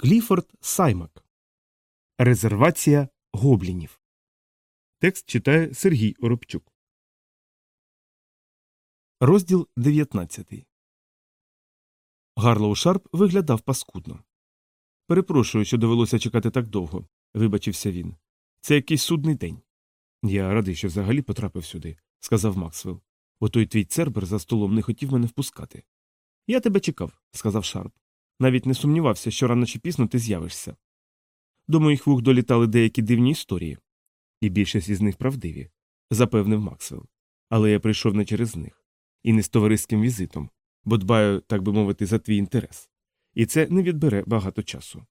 Кліфорд Саймак. Резервація гоблінів. Текст читає Сергій Оробчук. Розділ 19. Гарлоу Шарп виглядав паскудно. Перепрошую, що довелося чекати так довго, вибачився він. Це якийсь судний день. Я радий, що взагалі потрапив сюди, сказав Максвелл. Отой твій цербер за столом не хотів мене впускати. Я тебе чекав, сказав Шарп. Навіть не сумнівався, що рано чи пізно ти з'явишся. До моїх вух долітали деякі дивні історії, і більшість із них правдиві, запевнив Максвелл. Але я прийшов не через них, і не з товариським візитом, бо дбаю, так би мовити, за твій інтерес. І це не відбере багато часу.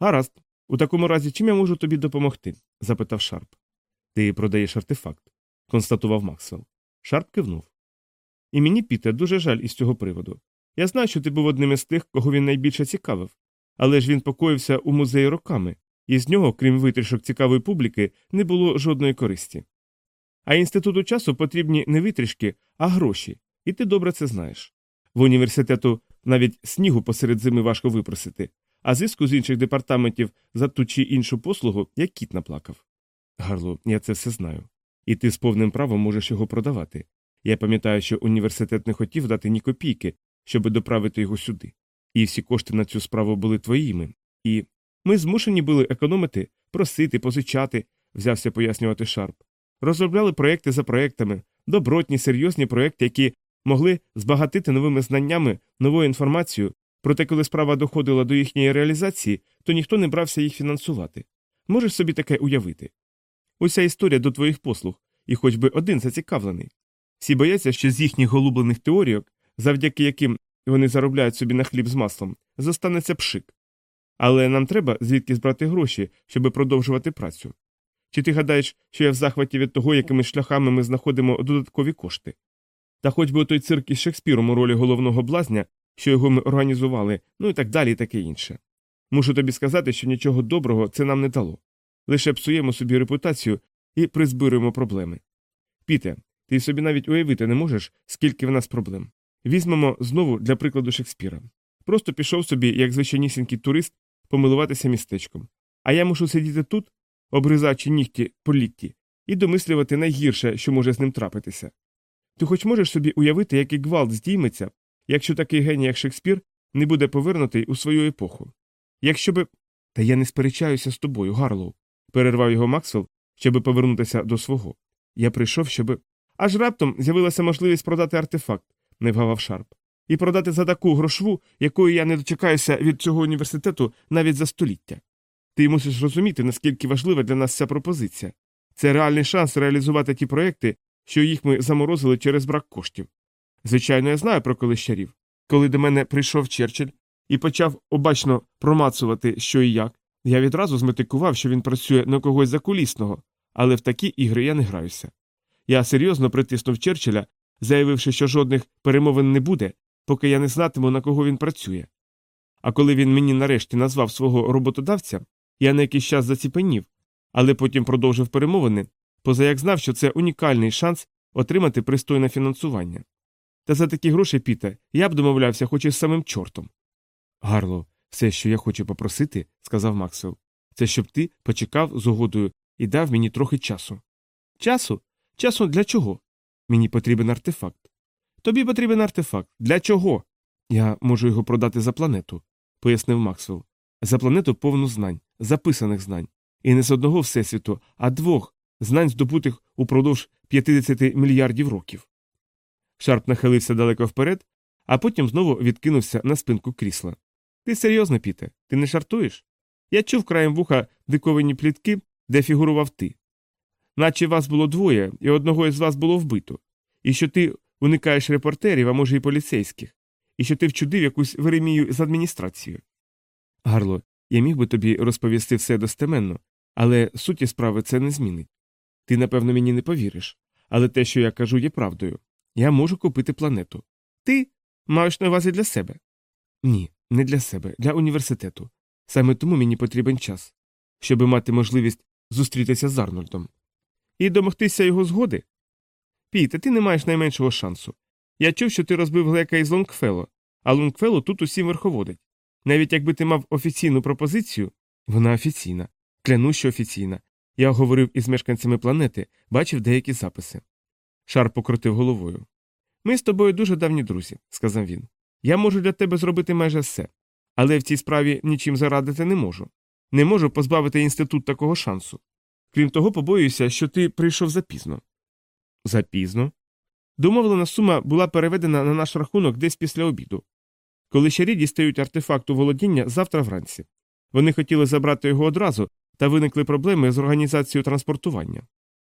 Гаразд, у такому разі, чим я можу тобі допомогти? запитав Шарп. Ти продаєш артефакт, констатував Максвелл. Шарп кивнув. І мені, Піте, дуже жаль із цього приводу. Я знаю, що ти був одним із тих, кого він найбільше цікавив, але ж він покоївся у музеї роками, і з нього, крім витрішок цікавої публіки, не було жодної користі. А інституту часу потрібні не витрішки, а гроші, і ти добре це знаєш. В університету навіть снігу посеред зими важко випросити, а зиску з інших департаментів за ту чи іншу послугу, як кіт наплакав. Гарло, я це все знаю. І ти з повним правом можеш його продавати. Я пам'ятаю, що університет не хотів дати ні копійки, щоб доправити його сюди. І всі кошти на цю справу були твоїми. І ми змушені були економити, просити, позичати, взявся пояснювати Шарп. Розробляли проекти за проектами, добротні, серйозні проекти, які могли збагатити новими знаннями, новою інформацією, проте, коли справа доходила до їхньої реалізації, то ніхто не брався їх фінансувати. Можеш собі таке уявити. Уся історія до твоїх послуг, і хоч би один зацікавлений. Всі бояться, що з їхніх голублених теорійок, завдяки яким вони заробляють собі на хліб з маслом, зостанеться пшик. Але нам треба звідки збрати гроші, щоб продовжувати працю. Чи ти гадаєш, що я в захваті від того, якими шляхами ми знаходимо додаткові кошти? Та хоч би той цирк із Шекспіром у ролі головного блазня, що його ми організували, ну і так далі, і таке інше. Мушу тобі сказати, що нічого доброго це нам не дало. Лише псуємо собі репутацію і призбируємо проблеми. Піте, ти собі навіть уявити не можеш, скільки в нас проблем. Візьмемо знову для прикладу Шекспіра. Просто пішов собі, як звичайнісінький турист, помилуватися містечком. А я мушу сидіти тут, обризаючи нігті по літті, і домислювати найгірше, що може з ним трапитися. Ти хоч можеш собі уявити, який гвалт здійметься, якщо такий геній, як Шекспір, не буде повернутий у свою епоху. Якщо би. Та я не сперечаюся з тобою, Гарлоу, перервав його Максвелл, щоби повернутися до свого. Я прийшов, щоби. Аж раптом з'явилася можливість продати артефакт, не вгавав Шарп, і продати за таку грошву, якої я не дочекаюся від цього університету навіть за століття. Ти мусиш розуміти, наскільки важлива для нас ця пропозиція. Це реальний шанс реалізувати ті проекти, що їх ми заморозили через брак коштів. Звичайно, я знаю про колищарів. Коли до мене прийшов Черчилль і почав обачно промацувати, що і як, я відразу зметикував, що він працює на когось закулісного, але в такі ігри я не граюся. Я серйозно притиснув Черчилля, заявивши, що жодних перемовин не буде, поки я не знатиму, на кого він працює. А коли він мені нарешті назвав свого роботодавця, я на якийсь час заціпенів, але потім продовжив перемовини, поза як знав, що це унікальний шанс отримати пристойне фінансування. Та за такі гроші, Піте, я б домовлявся хоч із самим чортом. Гарло, все, що я хочу попросити, сказав Максвелл, це щоб ти почекав з угодою і дав мені трохи часу. Часу? Часу для чого? Мені потрібен артефакт. Тобі потрібен артефакт. Для чого? Я можу його продати за планету, пояснив Максвелл. За планету повну знань, записаних знань. І не з одного всесвіту, а з двох, знань, здобутих упродовж 50 мільярдів років. Шарп нахилився далеко вперед, а потім знову відкинувся на спинку крісла. Ти серйозно, Піте, ти не жартуєш? Я чув краєм вуха диковинні плітки, де фігурував ти. Наче вас було двоє, і одного із вас було вбито, і що ти уникаєш репортерів, а може, й поліцейських, і що ти вчудив якусь Веремію з адміністрацією. Гарло, я міг би тобі розповісти все достеменно, але суті справи це не змінить. Ти, напевно, мені не повіриш, але те, що я кажу, є правдою. Я можу купити планету. Ти маєш на увазі для себе? Ні, не для себе, для університету. Саме тому мені потрібен час, щоб мати можливість зустрітися з Арнольдом. І домогтися його згоди? Піте, ти не маєш найменшого шансу. Я чув, що ти розбив глека із Лонгфело, а Лонгфело тут усім верховодить. Навіть якби ти мав офіційну пропозицію, вона офіційна, кляну, що офіційна. Я говорив із мешканцями планети, бачив деякі записи. Шар покрутив головою. Ми з тобою дуже давні друзі, сказав він. Я можу для тебе зробити майже все, але в цій справі нічим зарадити не можу. Не можу позбавити інститут такого шансу. Крім того, побоююся, що ти прийшов запізно. Запізно? Домовлена сума була переведена на наш рахунок десь після обіду. Колещарі дістають артефакт у володіння завтра вранці. Вони хотіли забрати його одразу, та виникли проблеми з організацією транспортування.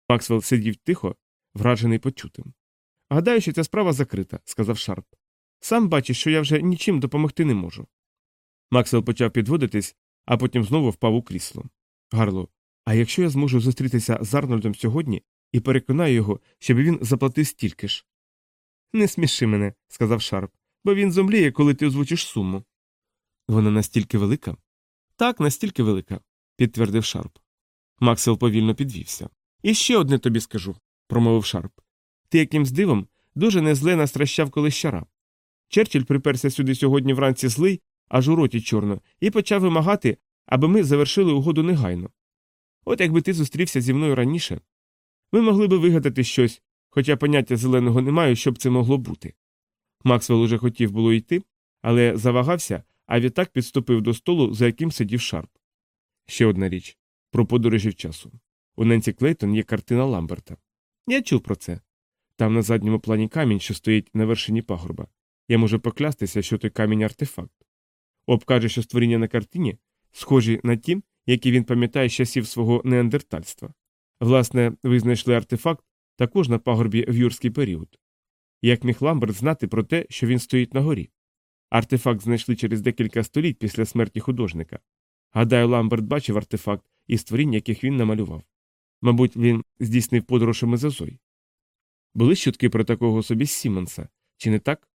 Максвелл сидів тихо, вражений почутим. Гадаю, що ця справа закрита, сказав Шарп. Сам бачиш, що я вже нічим допомогти не можу. Максвелл почав підводитись, а потім знову впав у крісло. Гарло, а якщо я зможу зустрітися з Арнольдом сьогодні і переконаю його, щоб він заплатив стільки ж. Не сміши мене, сказав Шарп, бо він зомліє, коли ти озвучиш суму. Вона настільки велика? Так, настільки велика, підтвердив Шарп. Максвелл повільно підвівся. І ще одне тобі скажу, промовив Шарп. Ти якимсь дивом дуже незле настрашив колещара. Черчилль приперся сюди сьогодні вранці злий, аж у роті чорно, і почав вимагати, аби ми завершили угоду негайно. От якби ти зустрівся зі мною раніше. Ми могли би вигадати щось, хоча поняття зеленого не маю, щоб це могло бути. Максвелл уже хотів було йти, але завагався, а відтак підступив до столу, за яким сидів Шарп. Ще одна річ про подорожі в часі. У Ненсі Клейтон є картина Ламберта. Я чув про це. Там на задньому плані камінь, що стоїть на вершині пагорба. Я можу поклястися, що той камінь артефакт. Об каже, що створіння на картині схожі на ті, які він пам'ятає з часів свого неандертальства. Власне, ви знайшли артефакт також на пагорбі в юрський період. Як міг Ламберт знати про те, що він стоїть на горі? Артефакт знайшли через декілька століть після смерті художника. Гадаю, Ламберт бачив артефакт і створінь, яких він намалював. Мабуть, він здійснив подорож у Мезозой. Були чутки про такого собі Сімонсона, чи не так?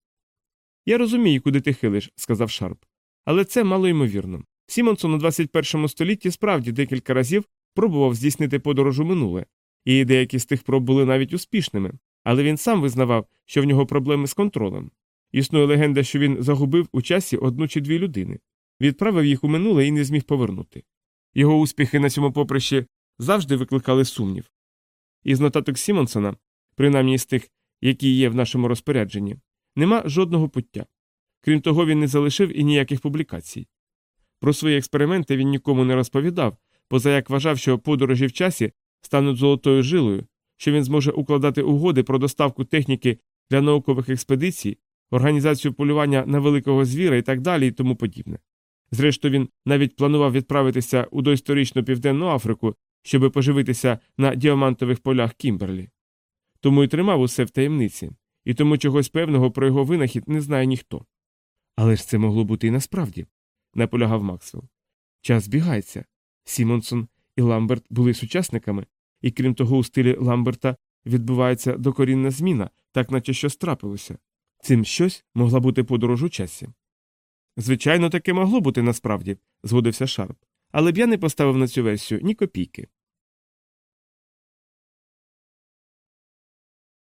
Я розумію, куди ти хилиш, сказав Шарп. Але це малоймовірно. Сімонсон у 21 столітті справді декілька разів пробував здійснити подорож у минуле, і деякі з тих проб були навіть успішними, але він сам визнавав, що в нього проблеми з контролем. Існує легенда, що він загубив у часі одну чи дві людини, відправив їх у минуле і не зміг повернути. Його успіхи на цьому поприщі завжди викликали сумнів. Із нотаток Сімонсона, принаймні з тих, які є в нашому розпорядженні, нема жодного пуття. Крім того, він не залишив і ніяких публікацій. Про свої експерименти він нікому не розповідав, поза як вважав, що подорожі в часі стануть золотою жилою, що він зможе укладати угоди про доставку техніки для наукових експедицій, організацію полювання на великого звіра і так далі і тому подібне. Зрештою, він навіть планував відправитися у доісторичну Південну Африку, щоби поживитися на діамантових полях Кімберлі. Тому й тримав усе в таємниці, і тому чогось певного про його винахід не знає ніхто. Але ж це могло бути і насправді, наполягав Максвелл. Час збігається. Сімонсон і Ламберт були сучасниками, і крім того, у стилі Ламберта відбувається докорінна зміна, так наче щось трапилося. Цим щось могла бути подорож у часі. Звичайно, таке могло бути насправді, згодився Шарп, але я б не поставив на цю версію ні копійки.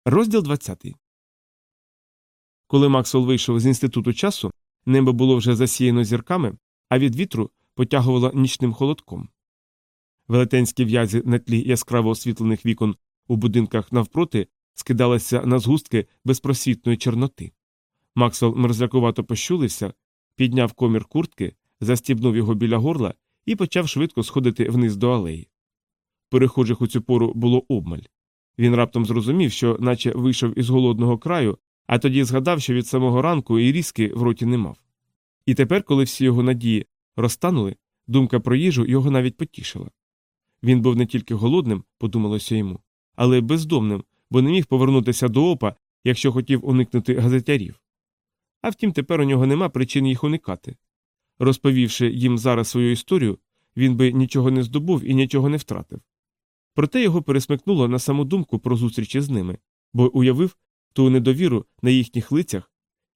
Розділ 20 Коли Максвелл вийшов з інституту часу, небо було вже засіяно зірками, а від вітру потягувало нічним холодком. Велетенські в'язи на тлі яскраво освітлених вікон у будинках навпроти скидалися на згустки безпросвітної чорноти. Максвелл мерзлякувато пощулився, підняв комір куртки, застібнув його біля горла і почав швидко сходити вниз до алеї. Перехожих у цю пору було обмаль. Він раптом зрозумів, що наче вийшов із голодного краю, а тоді згадав, що від самого ранку і різки в роті не мав. І тепер, коли всі його надії розтанули, думка про їжу його навіть потішила. Він був не тільки голодним, подумалося йому, але й бездомним, бо не міг повернутися до опа, якщо хотів уникнути газетярів. А втім, тепер у нього нема причин їх уникати. Розповівши їм зараз свою історію, він би нічого не здобув і нічого не втратив. Проте його пересмикнуло на саму думку про зустрічі з ними, бо уявив ту недовіру на їхніх лицях,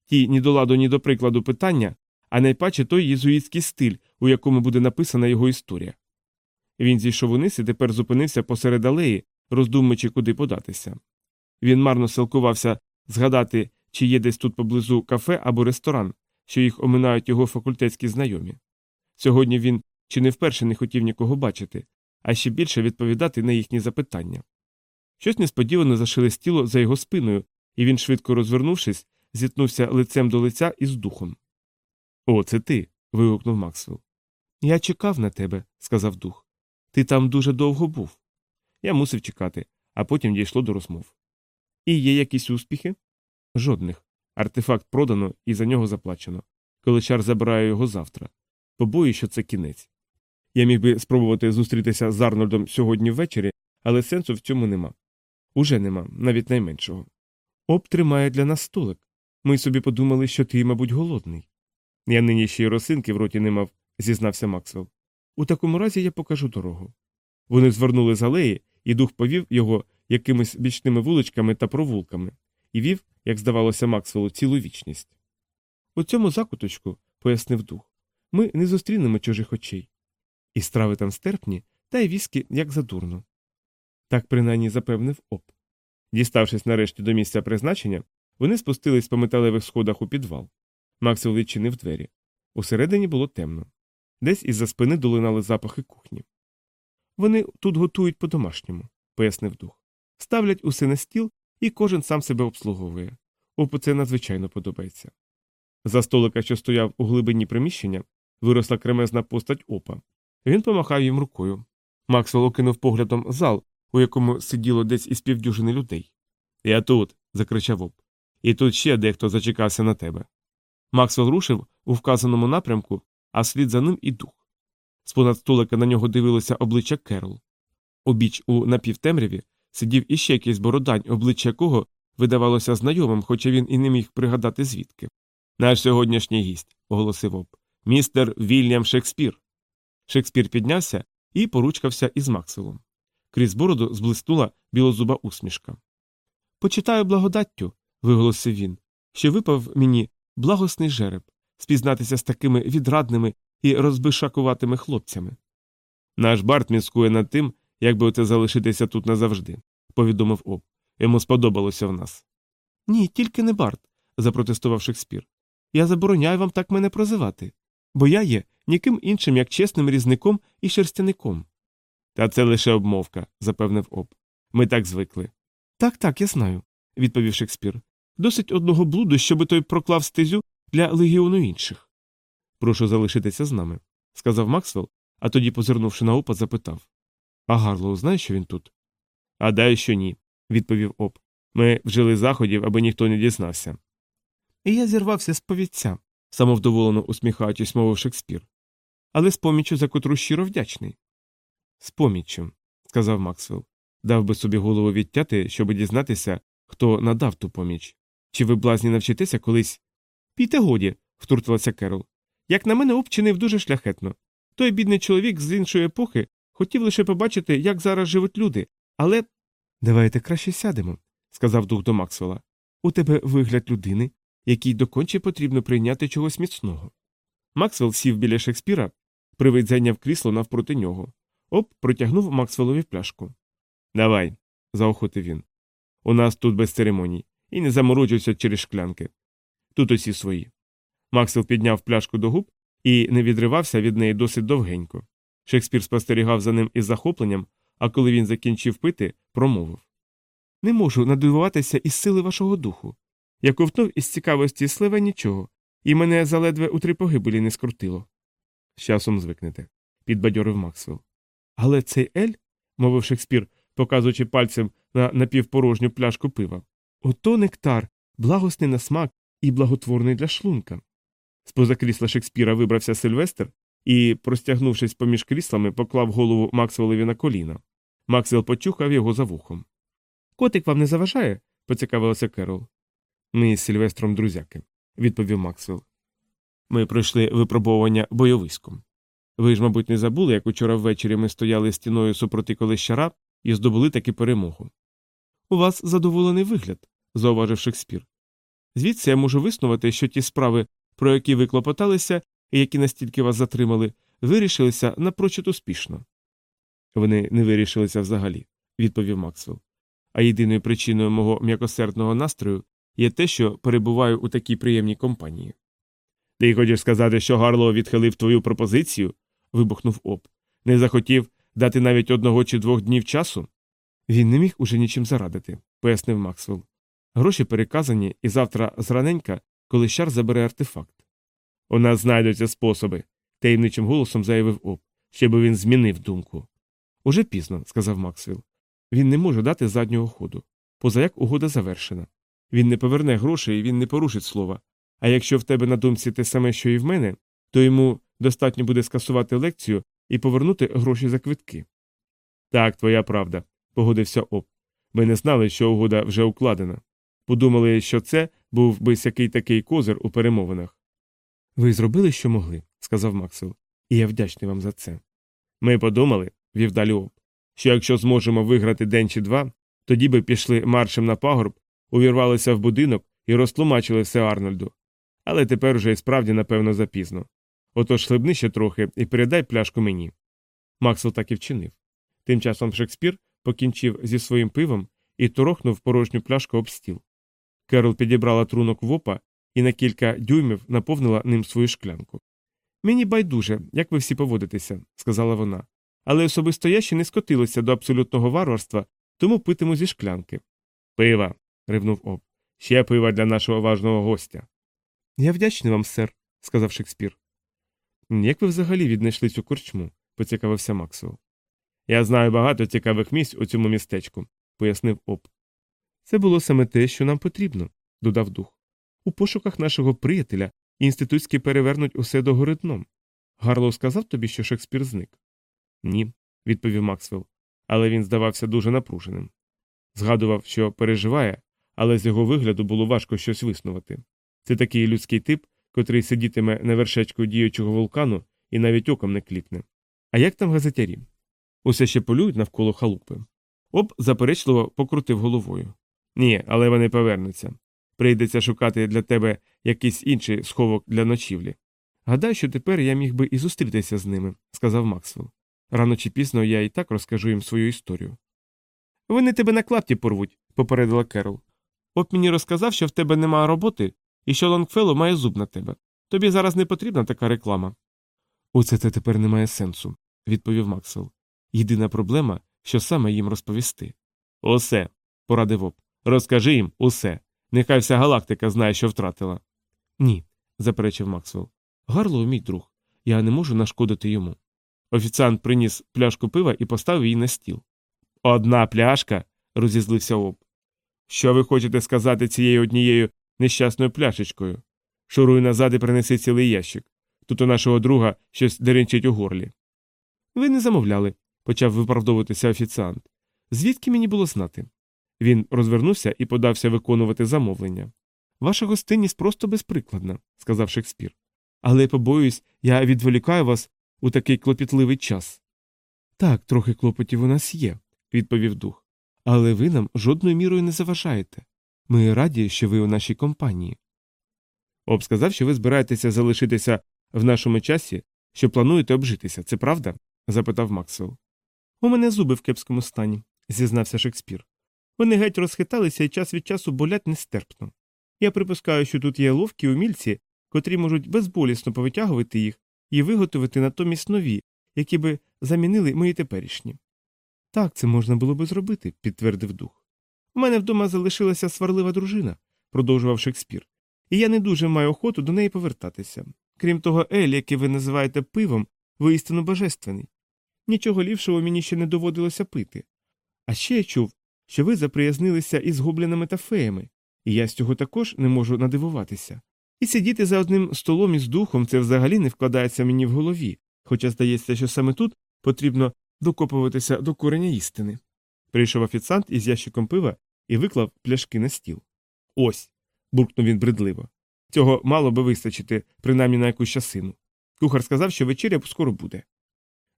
ті ні до ладу, ні до прикладу питання, а найпаче той єзуїтський стиль, у якому буде написана його історія. Він зійшов униз і тепер зупинився посеред алеї, роздумуючи, куди податися. Він марно силкувався згадати, чи є десь тут поблизу кафе або ресторан, що їх оминають його факультетські знайомі. Сьогодні він чи не вперше не хотів нікого бачити, а ще більше відповідати на їхні запитання. Щось несподівано зашелестіло за його спиною, і він, швидко розвернувшись, зіткнувся лицем до лиця із духом. О, це ти. вигукнув Максвелл. Я чекав на тебе, сказав дух. Ти там дуже довго був. Я мусив чекати, а потім дійшло до розмов. І є якісь успіхи? Жодних. Артефакт продано і за нього заплачено. Количар забирає його завтра. Побою, що це кінець. Я міг би спробувати зустрітися з Арнольдом сьогодні ввечері, але сенсу в цьому нема. Уже нема, навіть найменшого. Об тримає для нас столик. Ми собі подумали, що ти, мабуть, голодний. Я нині ще й росинки в роті не мав, зізнався Максвелл. У такому разі я покажу дорогу. Вони звернули з алеї, і дух повів його якимись бічними вуличками та провулками, і вів, як здавалося Максвеллу, цілу вічність. У цьому закуточку, пояснив дух, ми не зустрінемо чужих очей. І страви там стерпні, та й віскі, як задурно. Так принаймні запевнив оп. Діставшись нарешті до місця призначення, вони спустились по металевих сходах у підвал. Максвелл відчинив двері. Усередині було темно. Десь із за спини долинали запахи кухні. Вони тут готують по-домашньому, пояснив дух. Ставлять усе на стіл, і кожен сам себе обслуговує. Опу це надзвичайно подобається. За столика, що стояв у глибині приміщення, виросла кремезна постать опа. Він помахав їм рукою. Максвелл окинув поглядом зал, у якому сиділо десь із півдюжини людей. Я тут. закричав оп. І тут ще дехто зачекався на тебе. Максвелл рушив у вказаному напрямку, а слід за ним і дух. З понад столика на нього дивилося обличчя Керол. Обіч у напівтемряві сидів іще якийсь бородань, обличчя якого видавалося знайомим, хоча він і не міг пригадати звідки. Наш сьогоднішній гість, оголосив об, містер Вільям Шекспір. Шекспір піднявся і поручкався із Макселом. Крізь бороду зблиснула білозуба усмішка. Почитаю благодаттю, виголосив він, що випав мені благосний жереб спізнатися з такими відрадними і розбишакуватими хлопцями. Наш Барт міскує над тим, як би оце залишитися тут назавжди, повідомив об. Йому сподобалося в нас. Ні, тільки не Барт, запротестував Шекспір. Я забороняю вам так мене прозивати, бо я є ніким іншим, як чесним різником і шерстяником. Та це лише обмовка, запевнив об. Ми так звикли. Так, так, я знаю, відповів Шекспір. Досить одного блуду, щоби той проклав стезю для легіону інших. Прошу залишитися з нами, сказав Максвелл, а тоді, позирнувши на опа, запитав А Гарлоу знає, що він тут? Гадаю, що ні, відповів оп. Ми вжили заходів, аби ніхто не дізнався. І я зірвався з повідця, самовдоволено усміхаючись, мовив Шекспір. Але з поміччю, за котру щиро вдячний. З поміччю, сказав Максвелл. Дав би собі голову відтяти, щоб дізнатися, хто надав ту поміч. Чи ви блазні навчитеся колись. Пійте годі, втрутилася Керол. Як на мене, обчинив дуже шляхетно. Той бідний чоловік з іншої епохи хотів лише побачити, як зараз живуть люди, але. Давайте краще сядемо, сказав дух до Максвелла. У тебе вигляд людини, якій доконче потрібно прийняти чогось міцного. Максвелл сів біля Шекспіра, привид зайняв крісло навпроти нього. Оп, протягнув Максвеллові пляшку. Давай, заохотив він. У нас тут без церемоній, і не заморочуйся через шклянки. Тут усі свої. Максвелл підняв пляшку до губ і не відривався від неї досить довгенько. Шекспір спостерігав за ним із захопленням, а коли він закінчив пити, промовив Не можу надивуватися із сили вашого духу. Я ковтнув із цікавості сливе нічого, і мене заледве у три погибелі не скрутило. З часом звикнете, підбадьорив Максвелл. Але цей ель, мовив Шекспір, показуючи пальцем на напівпорожню пляшку пива. Ото нектар, благосний на смак і благотворний для шлунка. З поза крісла Шекспіра вибрався Сильвестр і, простягнувшись поміж кріслами, поклав голову Максвеллові на коліна. Максвелл почухав його за вухом. Котик вам не заважає? поцікавилася Керол. Ми з Сильвестром друзяки, відповів Максвелл. Ми пройшли випробовування бойовиськом. Ви ж, мабуть, не забули, як учора ввечері ми стояли стіною супроти колищара і здобули таки перемогу. У вас задоволений вигляд, зауважив Шекспір. Звідси я можу виснувати, що ті справи, про які ви клопоталися і які настільки вас затримали, вирішилися напрочуд успішно. Вони не вирішилися взагалі, відповів Максвелл. А єдиною причиною мого м'якосердного настрою є те, що перебуваю у такій приємній компанії. Ти хочеш сказати, що Гарлоу відхилив твою пропозицію? Вибухнув об. Не захотів дати навіть одного чи двох днів часу? Він не міг уже нічим зарадити, пояснив Максвелл. Гроші переказані, і завтра зраненька, коли щар забере артефакт. У нас знайдуться способи, таємничим голосом заявив об, щоб він змінив думку. Уже пізно, сказав Максвелл. Він не може дати заднього ходу. Позаяк угода завершена. Він не поверне грошей він не порушить слова. А якщо в тебе на думці те саме, що і в мене, то йому достатньо буде скасувати лекцію і повернути гроші за квитки. Так, твоя правда, погодився об. Ми не знали, що угода вже укладена. Подумали, що це був би який такий козир у перемовинах. Ви зробили, що могли, сказав Максвелл, і я вдячний вам за це. Ми подумали, вів далі об, що якщо зможемо виграти день чи два, тоді би пішли маршем на пагорб, увірвалися в будинок і розтлумачили все Арнольду. Але тепер уже і справді, напевно, запізно. Отож хлебни ще трохи і передай пляшку мені. Максвелл так і вчинив. Тим часом Шекспір покінчив зі своїм пивом і торохнув порожню пляшку об стіл. Керол підібрала трунок вопа і на кілька дюймів наповнила ним свою шклянку. Мені байдуже, як ви всі поводитеся, сказала вона. Але особисто я ще не скотилася до абсолютного варварства, тому питиму зі шклянки. Пива. ривнув об. Ще пива для нашого важного гостя. Я вдячний вам, сер, сказав Шекспір. Як ви взагалі віднайшли цю корчму? поцікавився Максвелл. Я знаю багато цікавих місць у цьому містечку, пояснив об. Це було саме те, що нам потрібно, додав дух. У пошуках нашого приятеля інститутські перевернуть усе догори дном. Гарлоу сказав тобі, що Шекспір зник? Ні, відповів Максвелл, але він здавався дуже напруженим. Згадував, що переживає, але з його вигляду було важко щось виснувати. Це такий людський тип, котрий сидітиме на вершечку діючого вулкану і навіть оком не кліпне. А як там газетярі? Усе ще полюють навколо халупи. Оп заперечливо покрутив головою. Ні, але вони повернуться. Прийдеться шукати для тебе якийсь інший сховок для ночівлі. Гадаю, що тепер я міг би і зустрітися з ними, сказав Максвелл. Рано чи пізно я і так розкажу їм свою історію. Вони тебе на клапті порвуть, попередила Керол. Оп мені розказав, що в тебе немає роботи і що Лонгфелло має зуб на тебе. Тобі зараз не потрібна така реклама. Оце це тепер не має сенсу, відповів Максвелл. Єдина проблема, що саме їм розповісти. Усе, порадив об. Розкажи їм усе. Нехай вся галактика знає, що втратила. Ні, заперечив Максвелл. Гарлоу мій друг. Я не можу нашкодити йому. Офіціант приніс пляшку пива і поставив її на стіл. Одна пляшка. розізлився об. Що ви хочете сказати цією однією нещасною пляшечкою? Шуруй назад і принеси цілий ящик. Тут у нашого друга щось деренчить у горлі. Ви не замовляли, почав виправдовуватися офіціант. Звідки мені було знати? Він розвернувся і подався виконувати замовлення. Ваша гостинність просто безприкладна, сказав Шекспір. Але побоюсь, я відволікаю вас у такий клопітливий час. Так, трохи клопотів у нас є, відповів дух. Але ви нам жодною мірою не заважаєте. Ми раді, що ви у нашій компанії. Об сказав, що ви збираєтеся залишитися в нашому часі, що плануєте обжитися, це правда? запитав Максвелл. У мене зуби в кепському стані, зізнався Шекспір. Вони геть розхиталися і час від часу болять нестерпно. Я припускаю, що тут є ловкі умільці, котрі можуть безболісно повитягувати їх і виготовити натомість нові, які би замінили мої теперішні. Так, це можна було би зробити, підтвердив дух. У мене вдома залишилася сварлива дружина, продовжував Шекспір, і я не дуже маю охоту до неї повертатися. Крім того, Ель, який ви називаєте пивом, воістину божественний. Нічого ліпшого мені ще не доводилося пити. А ще я чув, що ви заприязнилися із гоблінами та феями, і я з цього також не можу надивуватися. І сидіти за одним столом із духом це взагалі не вкладається мені в голові, хоча здається, що саме тут потрібно докопуватися до кореня істини. Прийшов офіціант із ящиком пива і виклав пляшки на стіл. Ось. буркнув він бредливо. Цього мало би вистачити, принаймні на якусь часину. Кухар сказав, що вечеря скоро буде.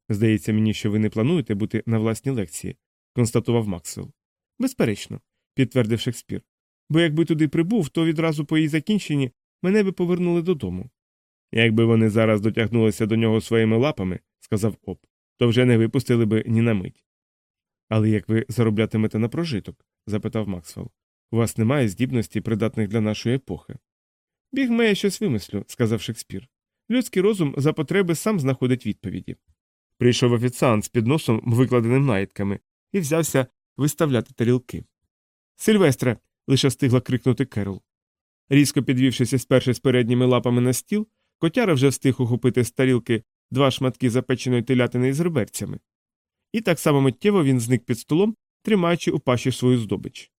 Здається мені, що ви не плануєте бути на власній лекції, констатував Максвелл. Безперечно, підтвердив Шекспір. Бо якби туди прибув, то відразу по її закінченні мене би повернули додому. Якби вони зараз дотягнулися до нього своїми лапами, сказав Оп, то вже не випустили би ні на мить. Але як ви зароблятимете на прожиток? Запитав Максвелл. У вас немає здібностей, придатних для нашої епохи. Бігме я щось вимислю, сказав Шекспір. Людський розум за потреби сам знаходить відповіді. Прийшов офіціант з підносом, викладеним наїдками, і взявся виставляти тарілки. Сильвестре. лише встигла крикнути Керол. Різко підвівшися сперши з передніми лапами на стіл, котяра вже встиг ухопити з тарілки два шматки запеченої телятини з реберцями. І так само миттєво він зник під столом, тримаючи у пащі свою здобич.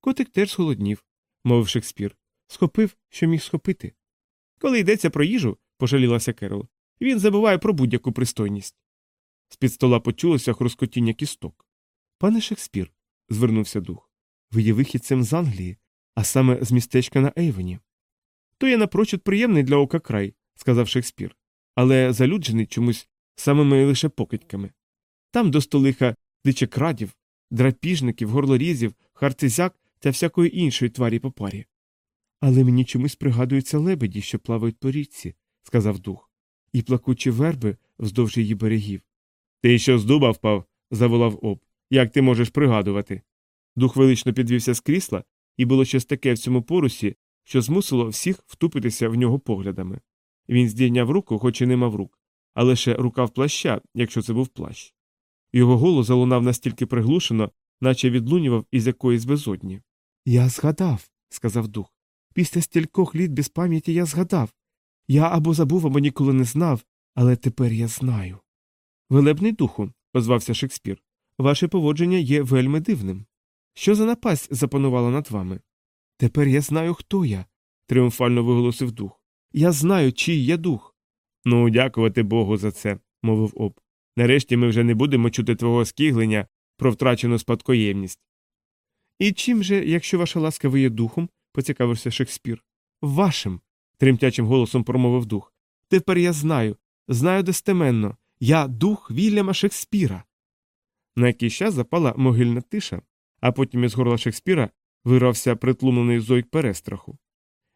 Котик теж зголоднів, мовив Шекспір. Схопив, що міг схопити. Коли йдеться про їжу, пожалілася Керол, він забуває про будь-яку пристойність. З під стола почулося хрускотіння кісток. Пане Шекспір, звернувся дух, ви є вихідцем з Англії, а саме з містечка на Ейвені. То є напрочуд приємний для ока край, сказав Шекспір, але залюджений чомусь самими лише покидьками. Там до столиха дичекрадів, драпіжників, горлорізів, харцизяк та всякої іншої тварі по парі. Але мені чомусь пригадуються лебеді, що плавають по річці, сказав дух, і плакучі верби вздовж її берегів. Ти що з дуба впав? заволав об. Як ти можеш пригадувати? Дух велично підвівся з крісла, і було щось таке в цьому порусі, що змусило всіх втупитися в нього поглядами. Він здійняв руку, хоч і не мав рук, а лише рукав плаща, якщо це був плащ. Його голос залунав настільки приглушено, наче відлунював із якоїсь безодні. Я згадав, сказав дух. Після стількох літ без пам'яті я згадав. Я або забув, або ніколи не знав, але тепер я знаю. Велебний духу, озвався Шекспір, ваше поводження є вельми дивним. Що за напасть запанувала над вами? Тепер я знаю, хто я, тріумфально виголосив дух. Я знаю, чий я дух. Ну, дякувати Богу за це, мовив об. Нарешті ми вже не будемо чути твого скіглення про втрачену спадкоємність. І чим же, якщо ваша ласка ви є духом, поцікавився Шекспір. Вашим. тремтячим голосом промовив дух. Тепер я знаю, знаю достеменно. Я дух Вільяма Шекспіра. На якийсь час запала могильна тиша, а потім із горла Шекспіра вирвався притлумлений зойк перестраху.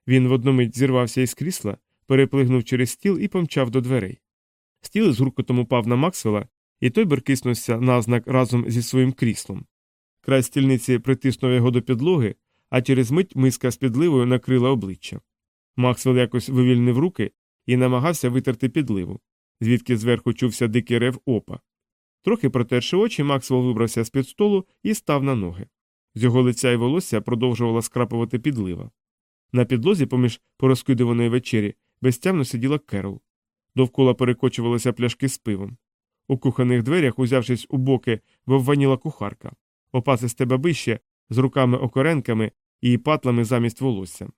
Він в одну зірвався із крісла, переплигнув через стіл і помчав до дверей. Стіл з гуркотом упав на Максвелла, і той беркиснувся назнак разом зі своїм кріслом. Край стільниці притиснув його до підлоги, а через мить миска з підливою накрила обличчя. Максвелл якось вивільнив руки і намагався витерти підливу, звідки зверху чувся дикий рев опа. Трохи протерши очі, Максвелл вибрався з під столу і став на ноги. З його лиця і волосся продовжувала скрапувати підлива. На підлозі, поміж порозкидуваної вечері, безтямно сиділа Керол. Довкола перекочувалися пляшки з пивом. У кухонних дверях, узявшись у боки, вовваніла кухарка, опасисте бабище з руками окоренками і патлами замість волосся.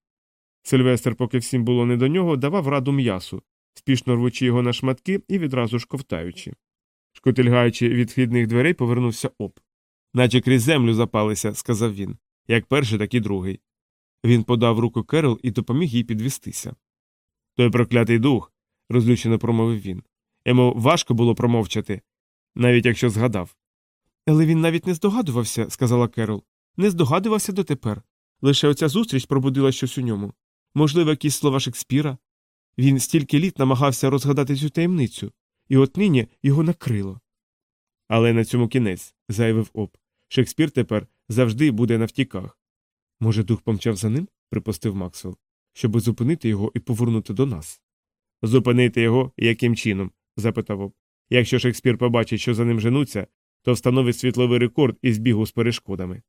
Сильвестр, поки всім було не до нього, давав раду м'ясу, спішно рвучи його на шматки і відразу ж ковтаючи. Шкотильгаючи від вхідних дверей, повернувся об. Наче крізь землю запалися, сказав він, як перший, так і другий. Він подав руку Керол і допоміг їй підвестися. Той проклятий дух, розлючено промовив він. Йому важко було промовчати, навіть якщо згадав. Але він навіть не здогадувався, сказала Керол. Не здогадувався дотепер. Лише оця зустріч пробудила щось у ньому. Можливо, якісь слова Шекспіра. Він стільки літ намагався розгадати цю таємницю, і от нині його накрило. Але на цьому кінець, заявив об. Шекспір тепер завжди буде на втіках. Може, дух помчав за ним? припустив Максвелл, щоби зупинити його і повернути до нас. Зупинити його яким чином? запитав об. Якщо Шекспір побачить, що за ним женуться, то встановить світловий рекорд із бігу з перешкодами.